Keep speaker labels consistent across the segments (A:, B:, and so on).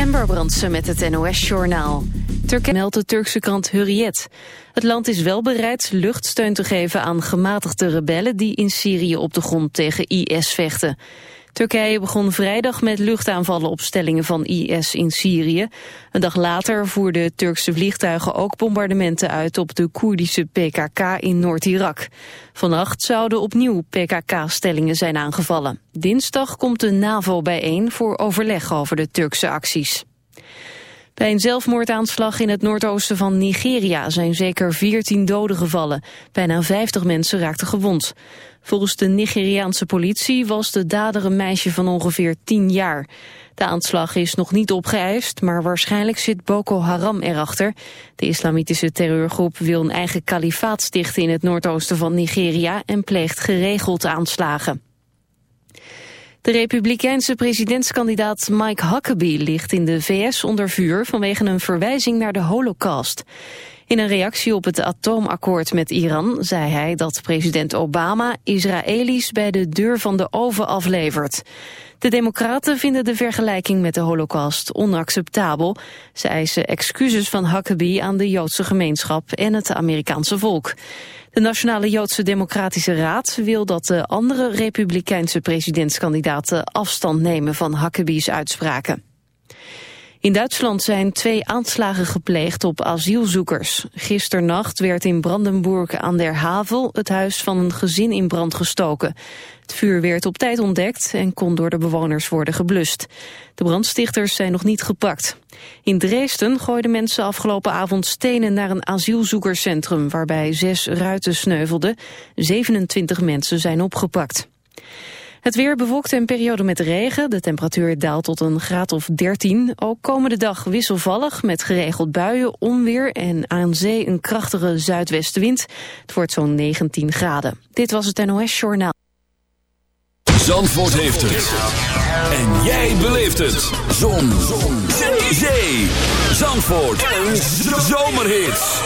A: Ember Brandsen met het NOS-journaal. Turkije meldt de Turkse krant Hurriyet. Het land is wel bereid luchtsteun te geven aan gematigde rebellen... die in Syrië op de grond tegen IS vechten. Turkije begon vrijdag met luchtaanvallen op stellingen van IS in Syrië. Een dag later voerden Turkse vliegtuigen ook bombardementen uit op de Koerdische PKK in Noord-Irak. Vannacht zouden opnieuw PKK-stellingen zijn aangevallen. Dinsdag komt de NAVO bijeen voor overleg over de Turkse acties. Bij een zelfmoordaanslag in het noordoosten van Nigeria zijn zeker 14 doden gevallen. Bijna 50 mensen raakten gewond. Volgens de Nigeriaanse politie was de dader een meisje van ongeveer 10 jaar. De aanslag is nog niet opgeëist, maar waarschijnlijk zit Boko Haram erachter. De islamitische terreurgroep wil een eigen kalifaat stichten in het noordoosten van Nigeria en pleegt geregeld aanslagen. De republikeinse presidentskandidaat Mike Huckabee ligt in de VS onder vuur vanwege een verwijzing naar de holocaust. In een reactie op het atoomakkoord met Iran zei hij dat president Obama Israëli's bij de deur van de oven aflevert. De democraten vinden de vergelijking met de holocaust onacceptabel. Ze eisen excuses van Huckabee aan de Joodse gemeenschap en het Amerikaanse volk. De Nationale Joodse Democratische Raad wil dat de andere republikeinse presidentskandidaten afstand nemen van Huckabee's uitspraken. In Duitsland zijn twee aanslagen gepleegd op asielzoekers. Gisternacht werd in Brandenburg aan der Havel het huis van een gezin in brand gestoken. Het vuur werd op tijd ontdekt en kon door de bewoners worden geblust. De brandstichters zijn nog niet gepakt. In Dresden gooiden mensen afgelopen avond stenen naar een asielzoekerscentrum... waarbij zes ruiten sneuvelden. 27 mensen zijn opgepakt. Het weer bewolkt een periode met regen. De temperatuur daalt tot een graad of 13. Ook komende dag wisselvallig met geregeld buien, onweer en aan zee een krachtige zuidwestenwind. Het wordt zo'n 19 graden. Dit was het NOS Journaal.
B: Zandvoort heeft het. En jij beleeft het. Zon. Zon. Zee. Zee. Zandvoort. Een zomerhit.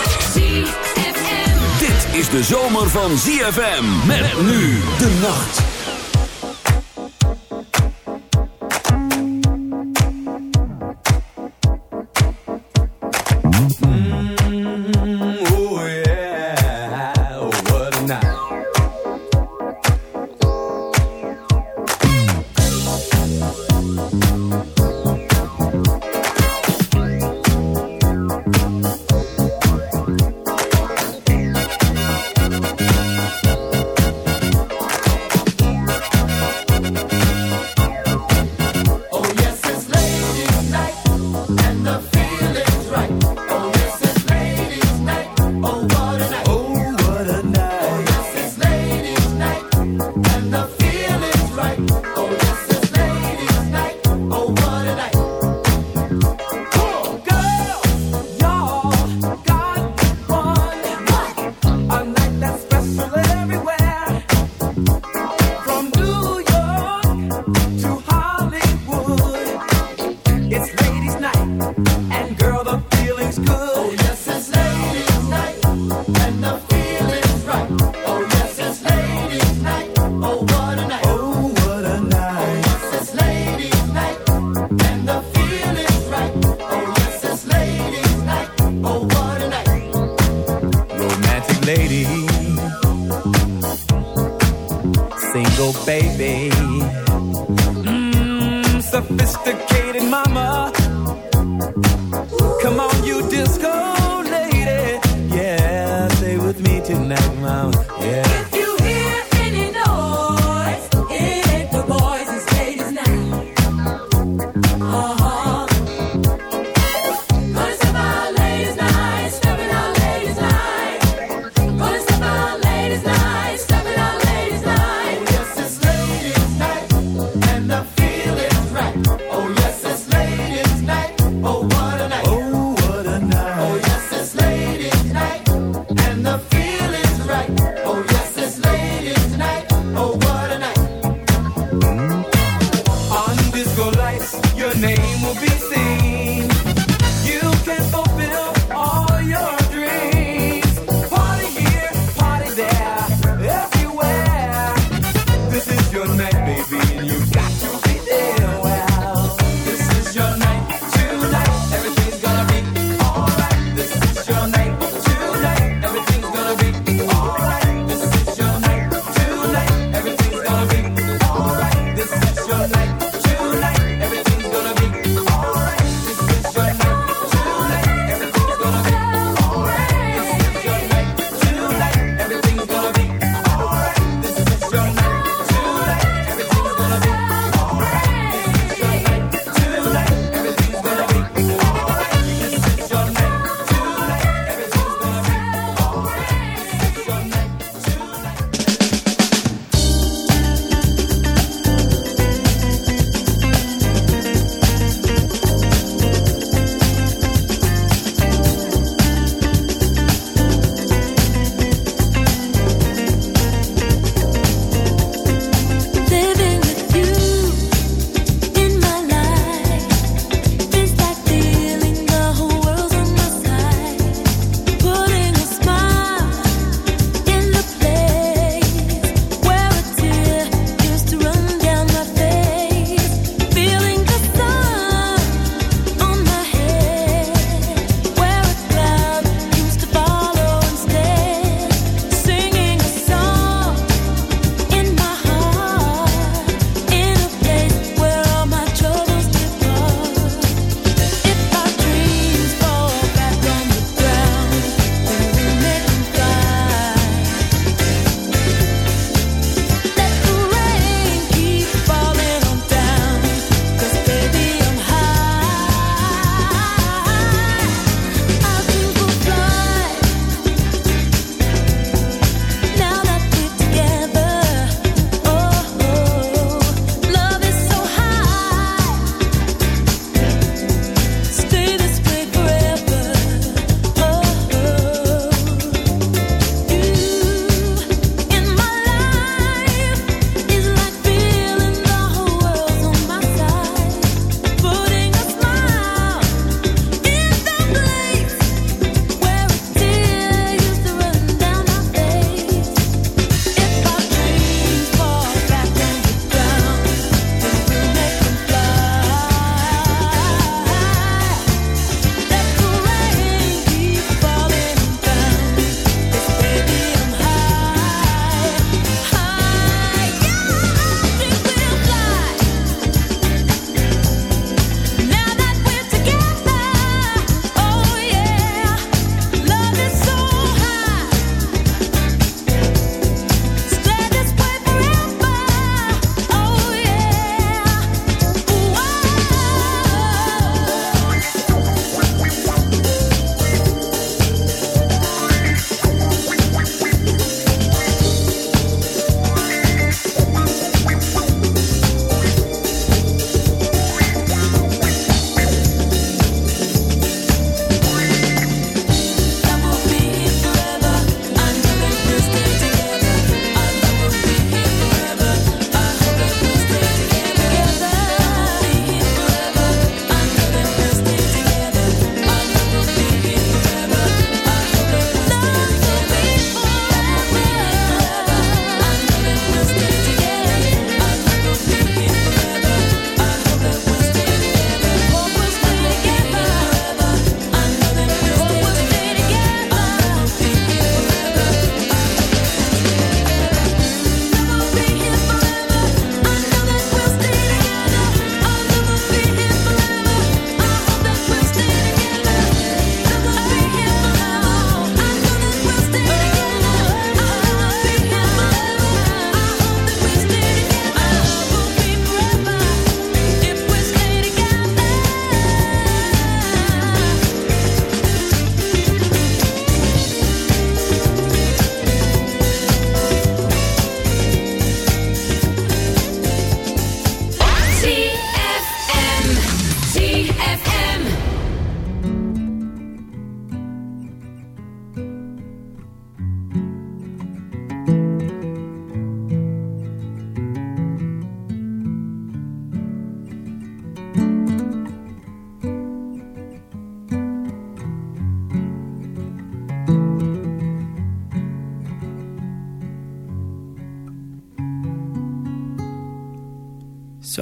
B: Dit is de zomer van ZFM. Met nu de nacht.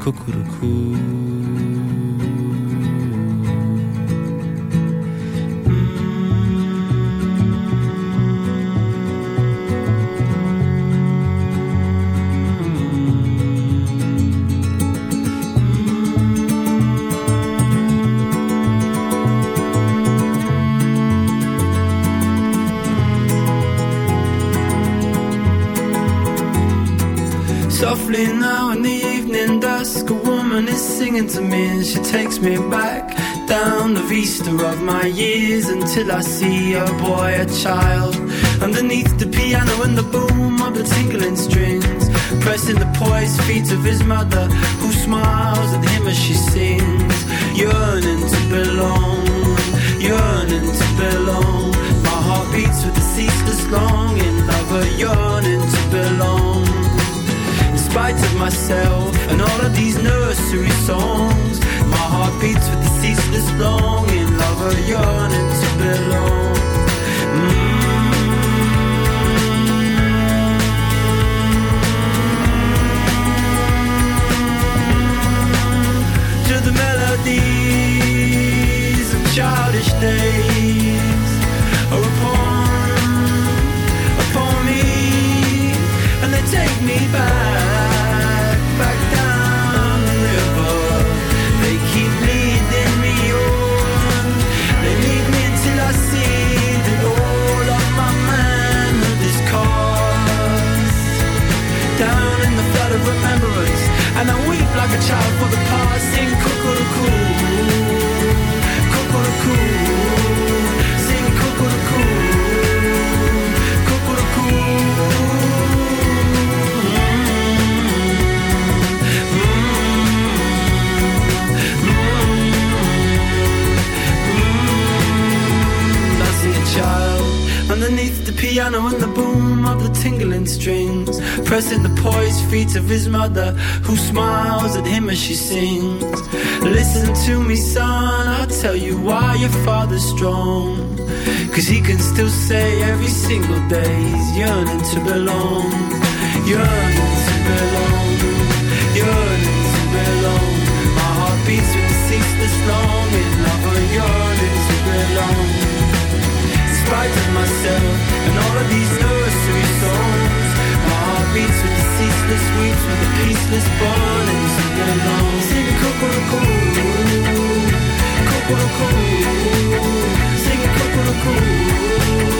C: cuckoo to me and she takes me back down the vista of my years until I see a boy, a child, underneath the piano and the boom of the tinkling strings, pressing the poised feet of his mother, who smiles at him as she sings, sings. Listen to me, son, I'll tell you why your father's strong. Cause he can still say every single day he's yearning to belong, yearning to belong, yearning to belong. My heart beats with ceaseless longing of a yearning to belong spite of myself and all of these the weeps, with the peaceless burning, sing along, sing coco coco. Coco sing coco sing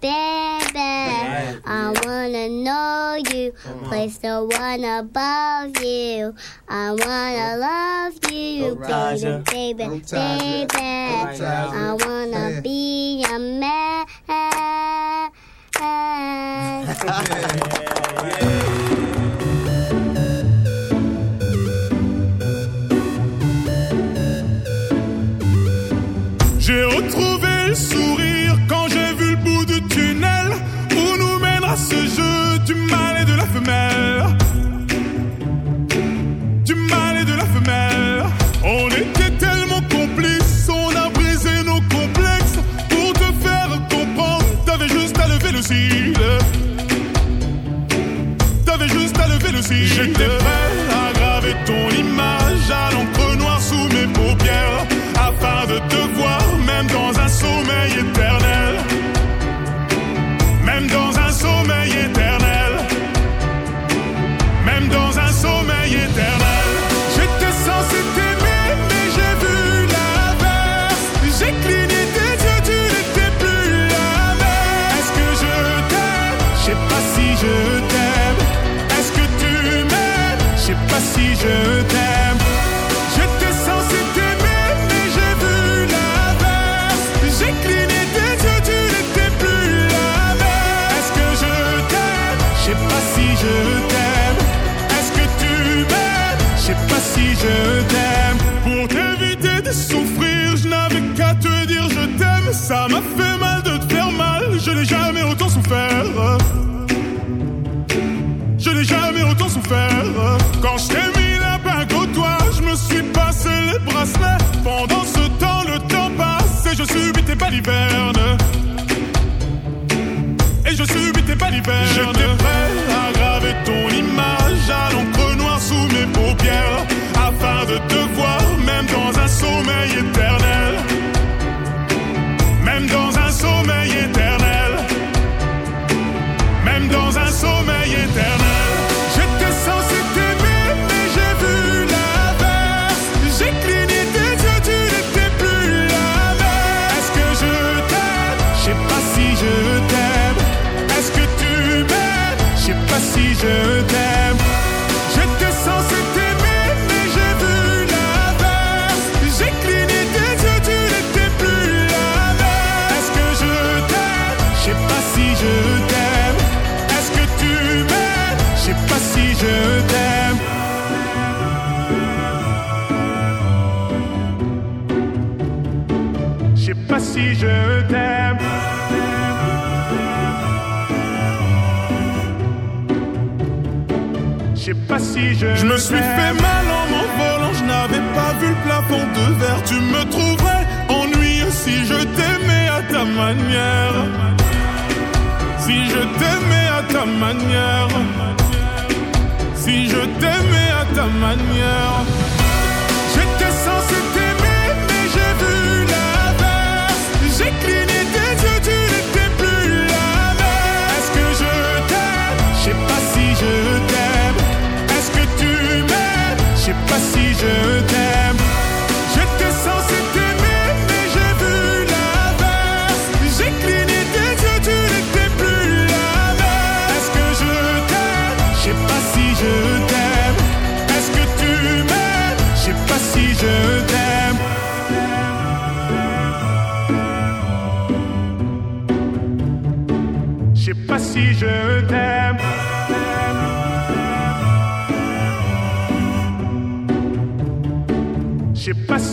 C: baby. I wanna know you. Place the one above you. I wanna love you, baby, baby, baby. I wanna be a man.
D: J'ai retrouvé le sourire je t'ai faire je si je t'aime. Je pas si je. Je me suis fait mal en m'envolant, je n'avais pas vu le plafond de verre. Tu me trouverais ennuyeux si je t'aimais à ta manière. Si je t'aimais à ta manière. Si je t'aimais à ta manière. future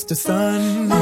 E: The sun.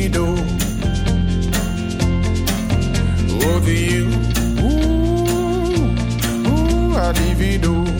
F: I'd divido. You, ooh, ooh, I'd divido.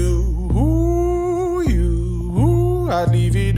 F: I'd leave it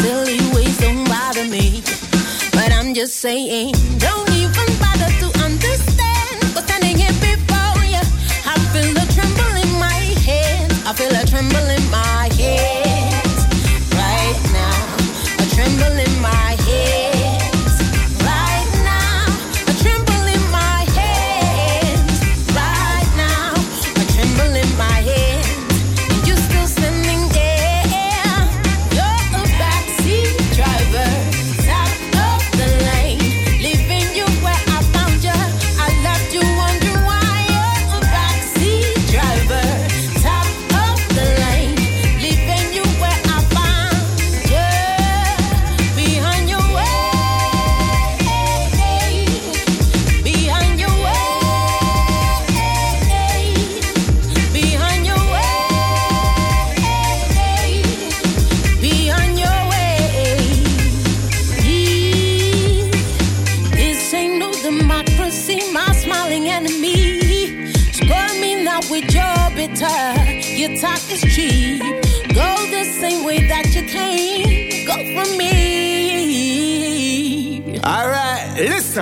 F: silly ways
G: don't bother me. But I'm just saying, don't even bother to
H: understand. But standing here before you, I feel a tremble in my head. I feel a tremble in my head right now. A tremble
I: in my head.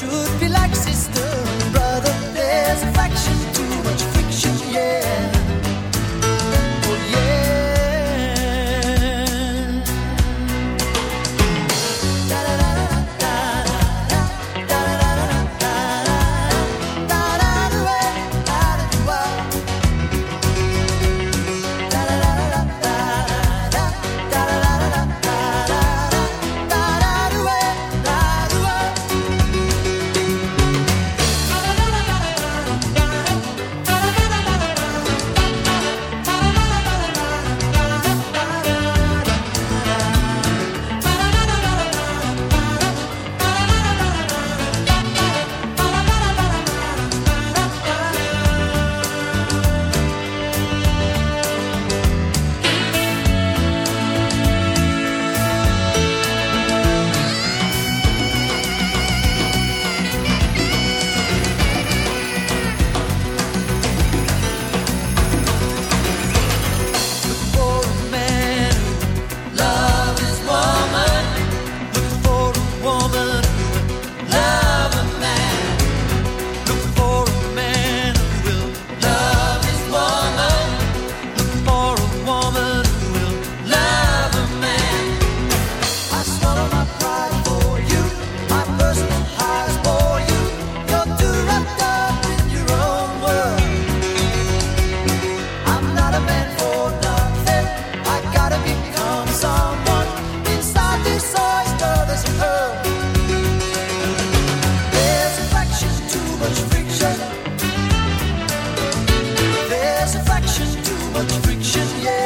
J: şu much friction, yeah.